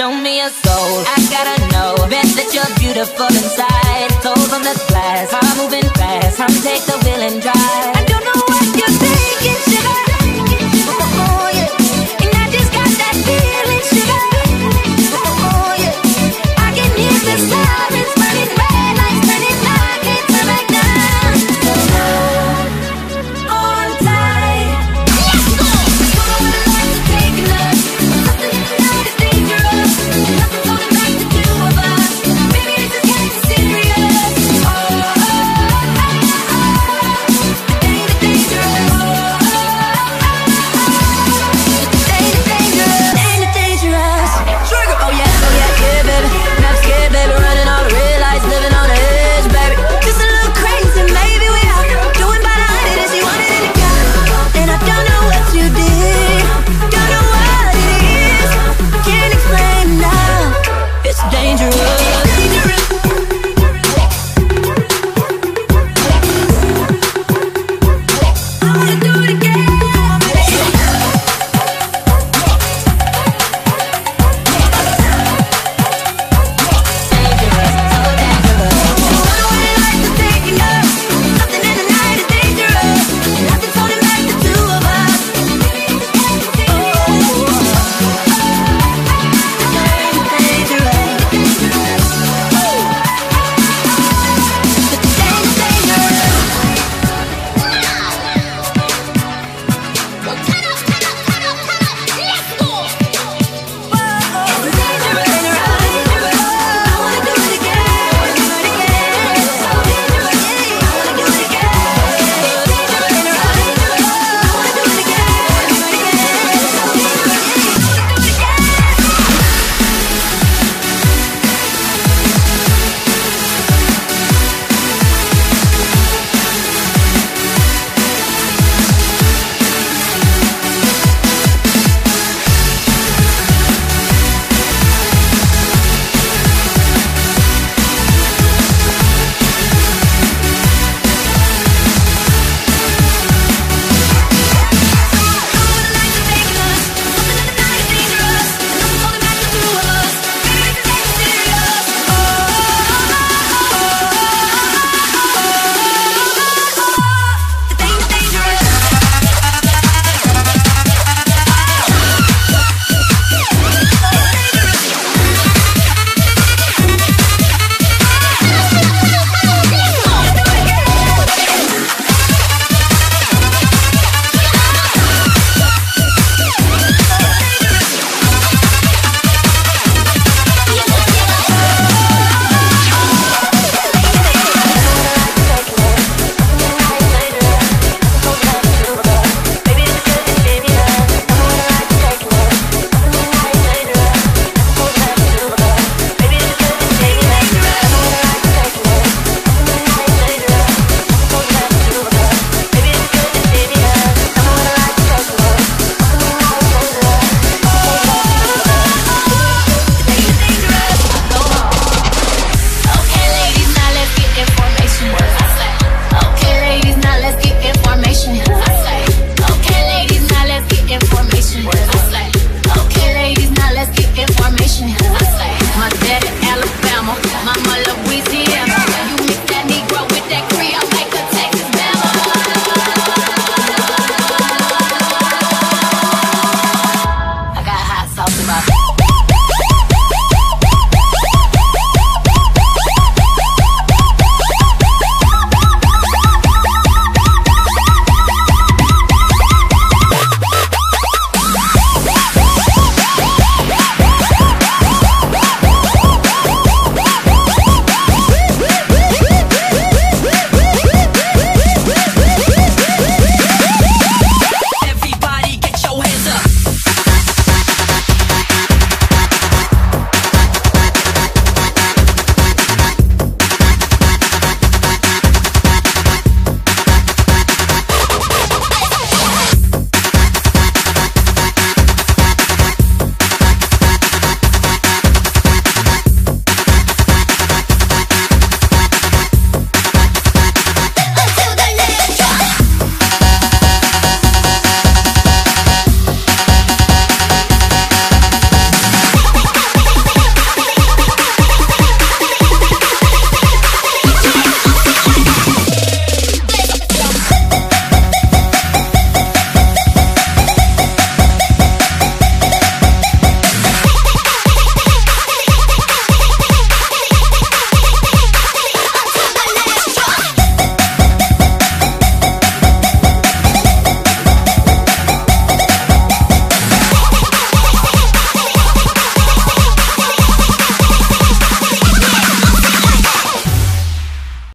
show me your soul. I gotta know, bet that you're beautiful inside. Told from the glass, I'm moving fast. I'm take the wheel and drive. I don't know what you're thinking, sugar.